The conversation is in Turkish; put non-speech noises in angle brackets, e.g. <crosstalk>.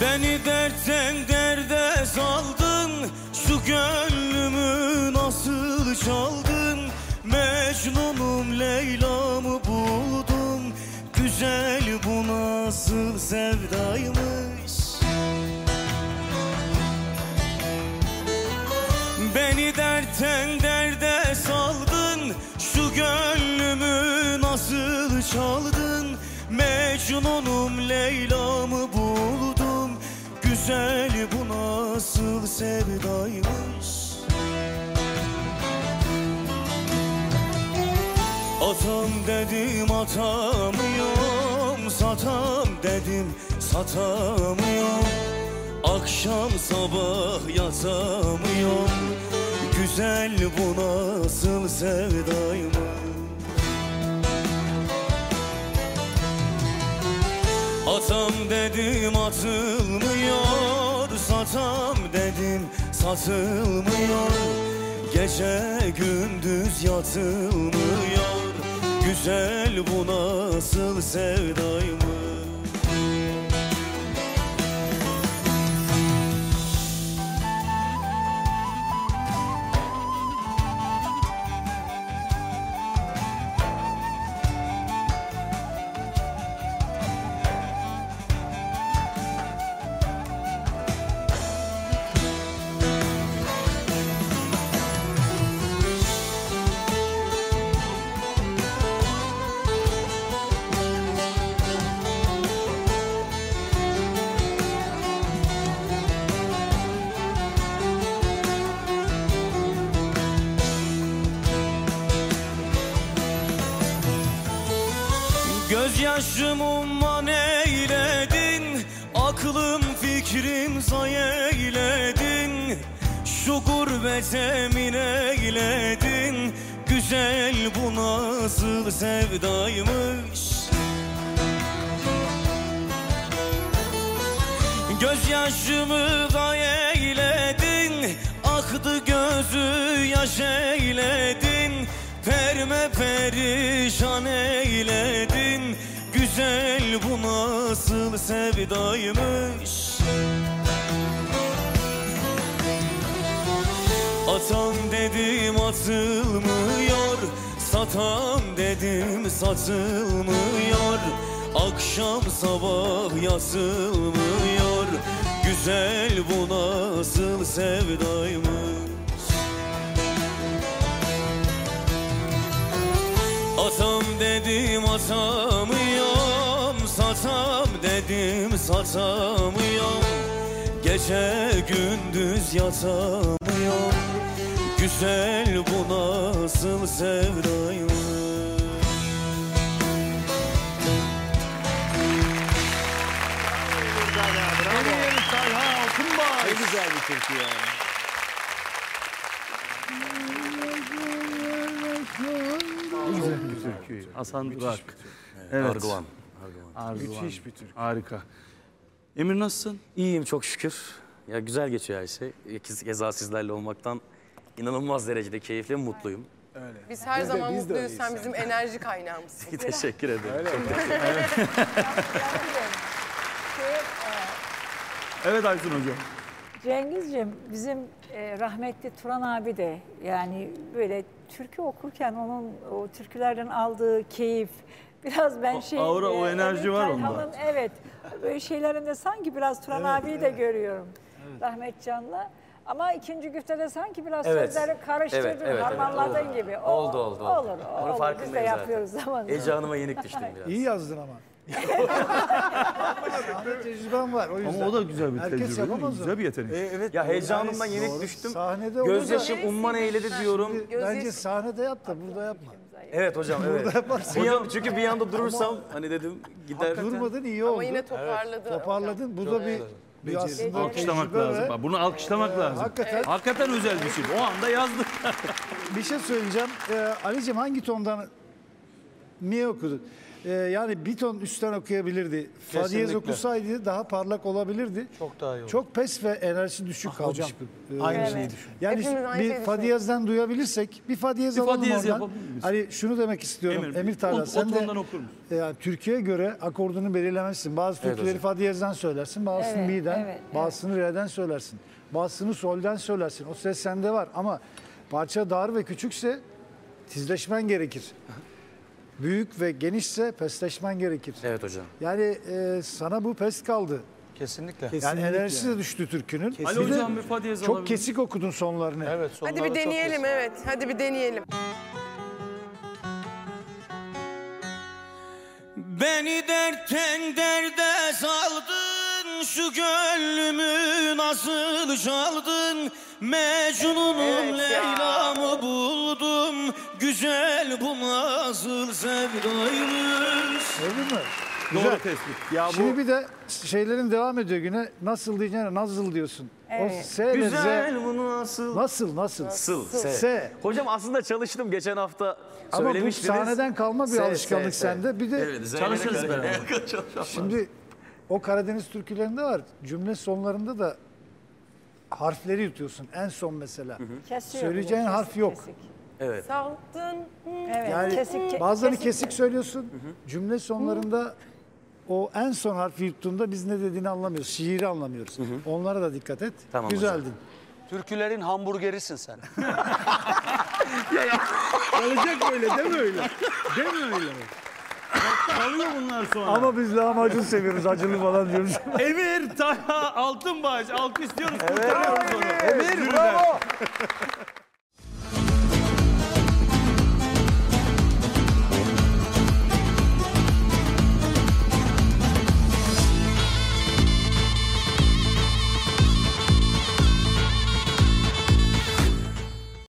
Beni dertten derde saldın Şu gönlümü nasıl çaldın? Mecnunum Leyla'mı buldum Güzel bu nasıl sevdaymış? Beni dertten derde saldın Şu gönlümü nasıl çaldın? Mecnunum Leyla'mı buldum Güzel bu nasıl sevdaymış? Atam dedim atamıyorum Satam dedim satamıyorum. Akşam sabah yatamıyorum Güzel bu nasıl sevdaymış Atam dedim atılmıyor Satam dedim satılmıyor. Gece gündüz yatılmıyor Güzel bu nasıl sevdaymış Gözyaşım umman eyledin Aklım fikrim zay eyledin. Şu gurbet emin eyledin Güzel bu nasıl sevdaymış. Gözyaşımı gay eyledin Aktı gözü yaş eyledin. Perme perişan eyledin Güzel bu nasıl sevdaymış? Atam dedim atılmıyor Satam dedim satılmıyor. Akşam sabah yatılmıyor Güzel bu nasıl sevdaymış? Atam dedim Satam dedim satamıyorum Gece gündüz yatamıyorum Güzel bu nasıl sevdaymış Talha. Ne güzel bir türkü ya. Ne güzel bir türkü. Hasan Durak. Evet. Argıvan. Arzuvan. Müthiş bir türkü. Harika. Emir nasılsın? İyiyim çok şükür. Ya güzel geçiyor her şey. Kez- Keza sizlerle olmaktan inanılmaz derecede keyifli ve mutluyum. Biz her Biz de- zaman biz de mutluyuz. Sen bizim enerji kaynağımızsın. <laughs> Teşekkür ederim. Öyle Çok mi? <laughs> Evet Aysun Hocam. Cengizciğim bizim e, rahmetli Turan abi de yani böyle türkü okurken onun o türkülerden aldığı keyif biraz ben O şey aura, o enerji Emir var onda. Evet böyle şeylerinde sanki biraz Turan abiyi de görüyorum rahmetcanla. Ama ikinci güftede sanki biraz Evet. sözleri karıştırdın, Evet, evet, evet, harmanladın oldu. gibi. O- Oldu, oldu, oldu. Olur, Onun olur. Biz de yapıyoruz zaman Ece Hanım'a yenik düştüm biraz. İyi yazdın ama. <laughs> Sahne tecrüben var o yüzden. Ama o da güzel bir Herkes tecrübe değil mi? yapamaz o. Güzel bir yetenek. E, evet. Ya heyecanımdan yenik doğru. düştüm. Sahnede Gözyaşım umman eyledi diyorum. Şimdi Göz Bence sahnede yap da burada yapma. Evet hocam evet. Bir an, çünkü bir anda durursam hani dedim gider. Durmadın iyi oldu. Ama yine toparladı. Toparladın. Bu da bir, bir aslında Alkışlamak lazım. ve Bak, bunu alkışlamak lazım. Hakikaten Hakikaten özel bir şey. O anda yazdık. bir şey söyleyeceğim. Ee, Ali'cim hangi tondan niye okudun? Ee, yani bir ton üstten okuyabilirdi. Fa diyez Kesinlikle. okusaydı daha parlak olabilirdi. Çok daha iyi olur. Çok pes ve enerji düşük kalmış. hocam, Ee, Aynı Evet. şeyi düşün. Yani Hepimiz aynı bir şeyi fa diyezden duyabilirsek bir fa diyez Bir alalım diyez oradan. yapabilir? Hani şunu demek istiyorum Emir, Emir, Tarla o sen de tondan okur musun? yani Türkiye'ye göre akordunu belirlemezsin. Bazı türküleri fa diyezden söylersin, bazısını Evet, mi'den, evet, bazısını re'den söylersin. Bazısını sol'den söylersin. O ses sende var ama Parça dar ve küçükse tizleşmen gerekir. Büyük ve genişse pesleşmen gerekir. Evet hocam. Yani e, sana bu pes kaldı. Kesinlikle. Yani enerjisi de düştü türkünün. Ali Bir de hocam bir fa diyez çok alabilir kesik okudun sonlarını. Evet, Hadi sonlarda bir çok deneyelim evet. Hadi bir deneyelim. Beni dertten derde saldın Şu gönlümü nasıl çaldın Mecnun'um Evet ya. Leyla'mı buldum Güzel bu nasıl sevdaymış Gördün mü? Doğru Güzel. tespit. Ya bu Şimdi bir de şeylerin devam ediyor güne. Nasıl diyeceğine nasıl diyorsun. Evet. O S ve Z. Güzel bu nasıl? Nasıl nasıl? Sıl, se. S. Hocam aslında çalıştım geçen hafta Ama bu sahneden kalma bir Se, alışkanlık se. sende. Bir de Evet, Çalışırız beraber. Şimdi o Karadeniz türkülerinde var. Cümle sonlarında da harfleri yutuyorsun. En son mesela. Kesiyor Söyleyeceğin bile, harf yok. kesik. Evet. Saldın. Evet, Yani kesik, ke- bazılarını kesik, söylüyorsun. Cümle sonlarında o en son harfi yuttuğunda biz ne dediğini anlamıyoruz. Şiiri anlamıyoruz. Onlara da dikkat et. Tamam Güzeldin. Türkülerin hamburgerisin sen. <laughs> kalacak böyle deme öyle. Deme öyle. Kalıyor bunlar sonra. Ama biz lahmacun seviyoruz. Acılı falan diyoruz. <laughs> Emir, Taha, Altınbaş alkışlıyoruz. kurtarıyoruz onu.